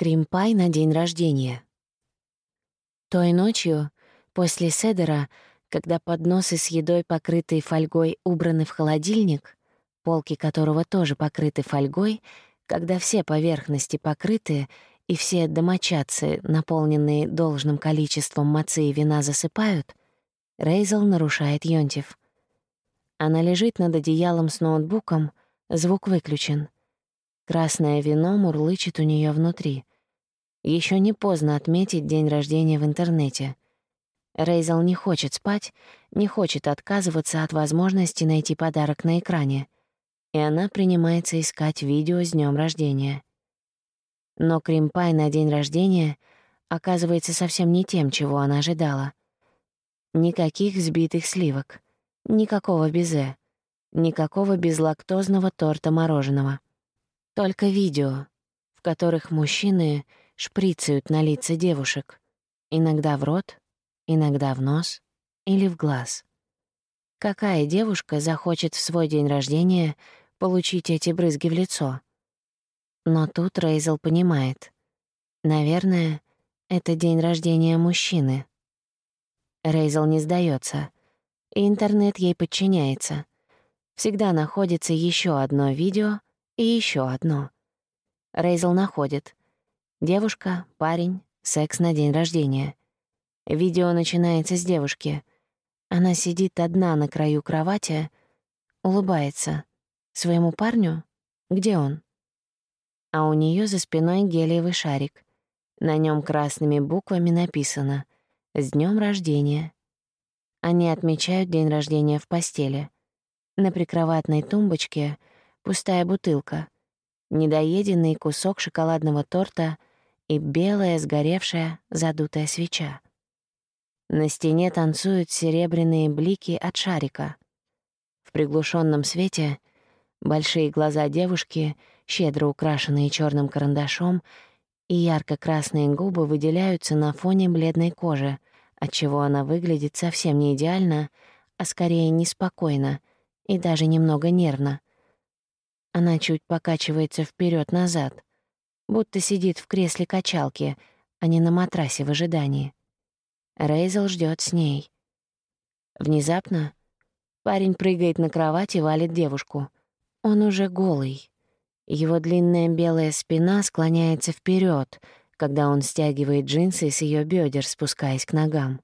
Крим-пай на день рождения. Той ночью, после седера, когда подносы с едой, покрытые фольгой, убраны в холодильник, полки которого тоже покрыты фольгой, когда все поверхности покрыты и все домочадцы, наполненные должным количеством мацы и вина, засыпают, Рейзел нарушает Йонтив. Она лежит над одеялом с ноутбуком, звук выключен. Красное вино мурлычет у нее внутри. Еще не поздно отметить день рождения в интернете. Рейзел не хочет спать, не хочет отказываться от возможности найти подарок на экране. И она принимается искать видео с днем рождения. Но крем-пай на день рождения оказывается совсем не тем, чего она ожидала. Никаких взбитых сливок, никакого безе, никакого безлактозного торта мороженого. Только видео, в которых мужчины шприцают на лица девушек, иногда в рот, иногда в нос или в глаз. Какая девушка захочет в свой день рождения получить эти брызги в лицо? Но тут Рейзел понимает. Наверное, это день рождения мужчины. Рейзел не сдается, и интернет ей подчиняется. Всегда находится еще одно видео и еще одно. Рейзел находит — Девушка, парень, секс на день рождения. Видео начинается с девушки. Она сидит одна на краю кровати, улыбается. Своему парню? Где он? А у нее за спиной гелиевый шарик. На нем красными буквами написано «С днем рождения». Они отмечают день рождения в постели. На прикроватной тумбочке пустая бутылка, недоеденный кусок шоколадного торта — и белая сгоревшая задутая свеча. На стене танцуют серебряные блики от шарика. В приглушенном свете большие глаза девушки, щедро украшенные черным карандашом, и ярко-красные губы выделяются на фоне бледной кожи, отчего она выглядит совсем не идеально, а скорее неспокойно и даже немного нервно. Она чуть покачивается вперед назад будто сидит в кресле качалки, а не на матрасе в ожидании. Рейзел ждет с ней. Внезапно парень прыгает на кровать и валит девушку. Он уже голый. Его длинная белая спина склоняется вперед, когда он стягивает джинсы с ее бедер, спускаясь к ногам.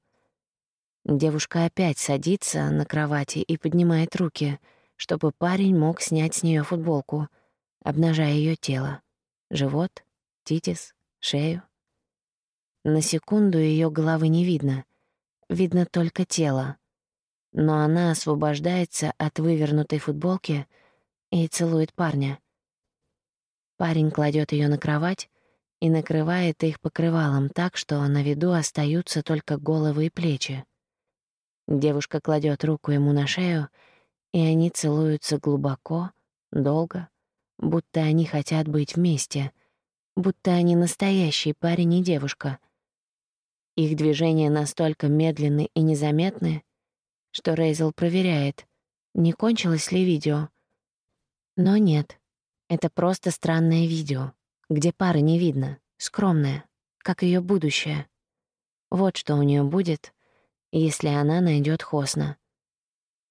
Девушка опять садится на кровати и поднимает руки, чтобы парень мог снять с нее футболку, обнажая ее тело живот, титис, шею. На секунду ее головы не видно, видно только тело. Но она освобождается от вывернутой футболки и целует парня. Парень кладет ее на кровать и накрывает их покрывалом так, что на виду остаются только головы и плечи. Девушка кладет руку ему на шею, и они целуются глубоко, долго, будто они хотят быть вместе, будто они настоящий парень и девушка. Их движения настолько медленны и незаметны, что Рейзел проверяет, не кончилось ли видео. Но нет, это просто странное видео, где пары не видно, скромное, как ее будущее. Вот что у нее будет, если она найдет Хосна.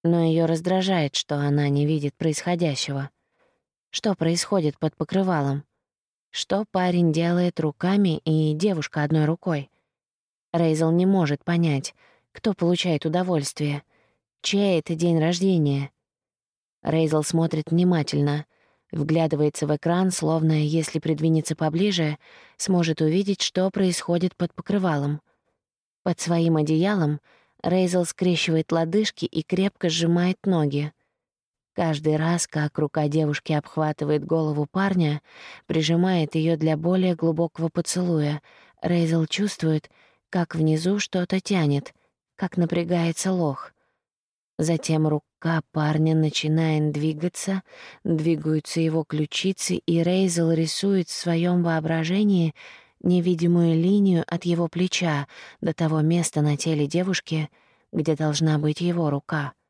Но ее раздражает, что она не видит происходящего. Что происходит под покрывалом? Что парень делает руками и девушка одной рукой? Рейзел не может понять, кто получает удовольствие. Чей это день рождения? Рейзел смотрит внимательно, вглядывается в экран, словно, если придвинется поближе, сможет увидеть, что происходит под покрывалом. Под своим одеялом Рейзел скрещивает лодыжки и крепко сжимает ноги. Каждый раз, как рука девушки обхватывает голову парня, прижимает ее для более глубокого поцелуя, Рейзел чувствует, как внизу что-то тянет, как напрягается лох. Затем рука парня начинает двигаться, двигаются его ключицы, и Рейзел рисует в своем воображении невидимую линию от его плеча до того места на теле девушки, где должна быть его рука —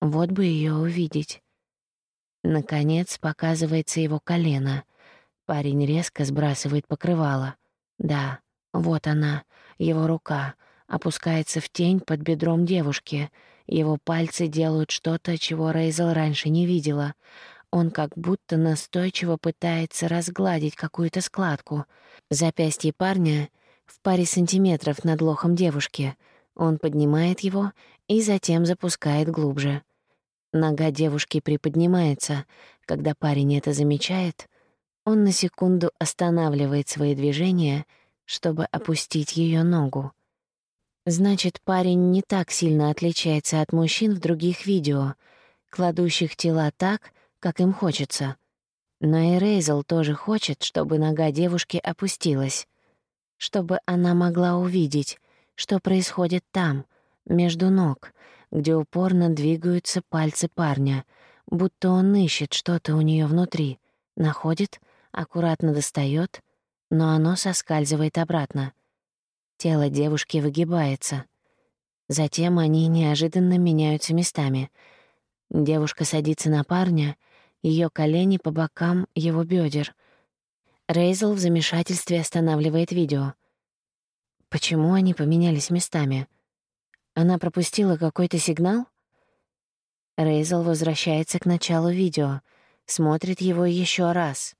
вот бы ее увидеть. Наконец показывается его колено, Парень резко сбрасывает покрывало. Да, вот она, его рука, опускается в тень под бедром девушки. Его пальцы делают что-то, чего Рейзел раньше не видела. Он как будто настойчиво пытается разгладить какую-то складку. Запястье парня в паре сантиметров над лохом девушки. Он поднимает его и затем запускает глубже. Нога девушки приподнимается. Когда парень это замечает, он на секунду останавливает свои движения, чтобы опустить ее ногу. Значит, парень не так сильно отличается от мужчин в других видео, кладущих тела так, как им хочется. Но и Рейзел тоже хочет, чтобы нога девушки опустилась, чтобы она могла увидеть, что происходит там, между ног, где упорно двигаются пальцы парня, будто он ищет что-то у нее внутри, находит, аккуратно достает, но оно соскальзывает обратно. Тело девушки выгибается. Затем они неожиданно меняются местами. Девушка садится на парня, ее колени по бокам его бедер. Рейзел в замешательстве останавливает видео. Почему они поменялись местами? Она пропустила какой-то сигнал? Рейзел возвращается к началу видео, смотрит его еще раз.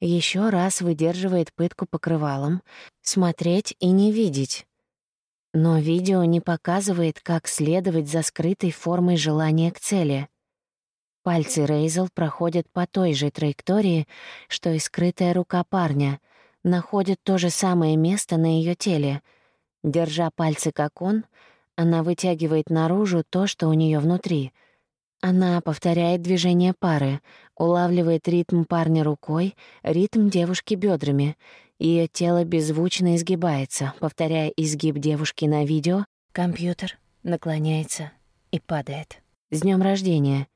еще раз выдерживает пытку покрывалом, смотреть и не видеть. Но видео не показывает, как следовать за скрытой формой желания к цели. Пальцы Рейзел проходят по той же траектории, что и скрытая рука парня, находят то же самое место на ее теле. Держа пальцы как он, она вытягивает наружу то, что у нее внутри. Она повторяет движение пары, улавливает ритм парня рукой, ритм девушки бедрами. Ее тело беззвучно изгибается, повторяя изгиб девушки на видео. Компьютер наклоняется и падает. С днем рождения.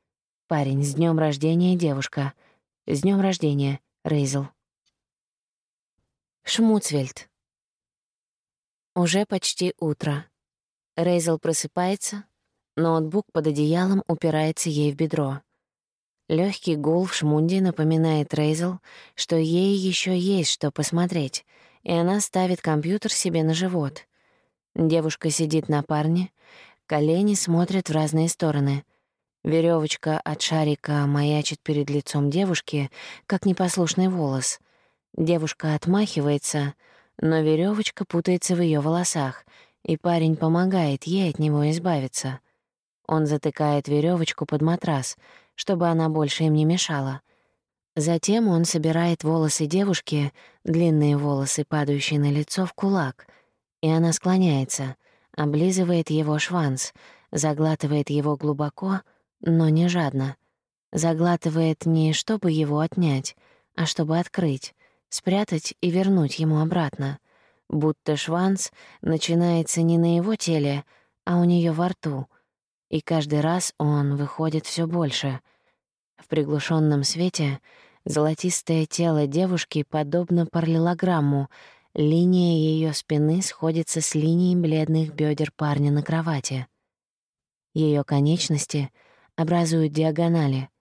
Парень, с днем рождения, девушка. С днем рождения, Рейзел. Шмуцвельд. Уже почти утро. Рейзел просыпается, ноутбук под одеялом упирается ей в бедро. Легкий гул в шмунде напоминает Рейзел, что ей еще есть что посмотреть, и она ставит компьютер себе на живот. Девушка сидит на парне, колени смотрят в разные стороны. Веревочка от шарика маячит перед лицом девушки, как непослушный волос. Девушка отмахивается, но веревочка путается в ее волосах — и парень помогает ей от него избавиться. Он затыкает веревочку под матрас, чтобы она больше им не мешала. Затем он собирает волосы девушки, длинные волосы, падающие на лицо, в кулак, и она склоняется, облизывает его шванс, заглатывает его глубоко, но не жадно. Заглатывает не чтобы его отнять, а чтобы открыть, спрятать и вернуть ему обратно — будто шванс начинается не на его теле, а у нее во рту, и каждый раз он выходит все больше. В приглушенном свете золотистое тело девушки подобно параллелограмму, линия ее спины сходится с линией бледных бедер парня на кровати. Ее конечности образуют диагонали —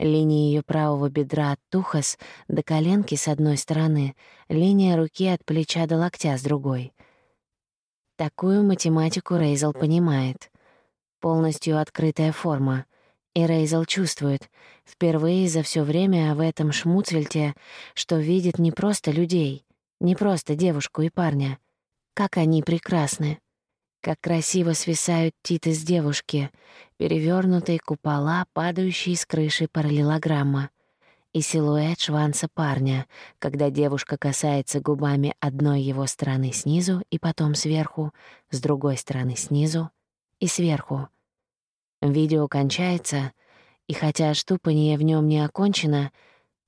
Линия ее правого бедра от тухос до коленки с одной стороны, линия руки от плеча до локтя с другой. Такую математику Рейзел понимает. Полностью открытая форма. И Рейзел чувствует, впервые за все время в этом шмуцвельте, что видит не просто людей, не просто девушку и парня. Как они прекрасны. Как красиво свисают титы с девушки, перевернутые купола, падающие с крыши параллелограмма, и силуэт шванца парня, когда девушка касается губами одной его стороны снизу и потом сверху, с другой стороны снизу и сверху. Видео кончается, и хотя штупание в нем не окончено,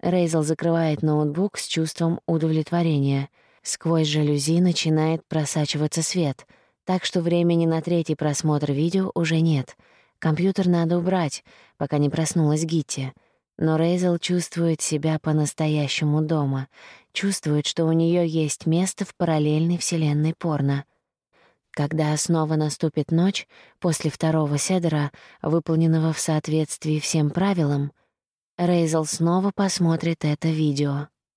Рейзел закрывает ноутбук с чувством удовлетворения. Сквозь жалюзи начинает просачиваться свет — так что времени на третий просмотр видео уже нет. Компьютер надо убрать, пока не проснулась Гитти. Но Рейзел чувствует себя по-настоящему дома, чувствует, что у нее есть место в параллельной вселенной порно. Когда снова наступит ночь, после второго седера, выполненного в соответствии всем правилам, Рейзел снова посмотрит это видео.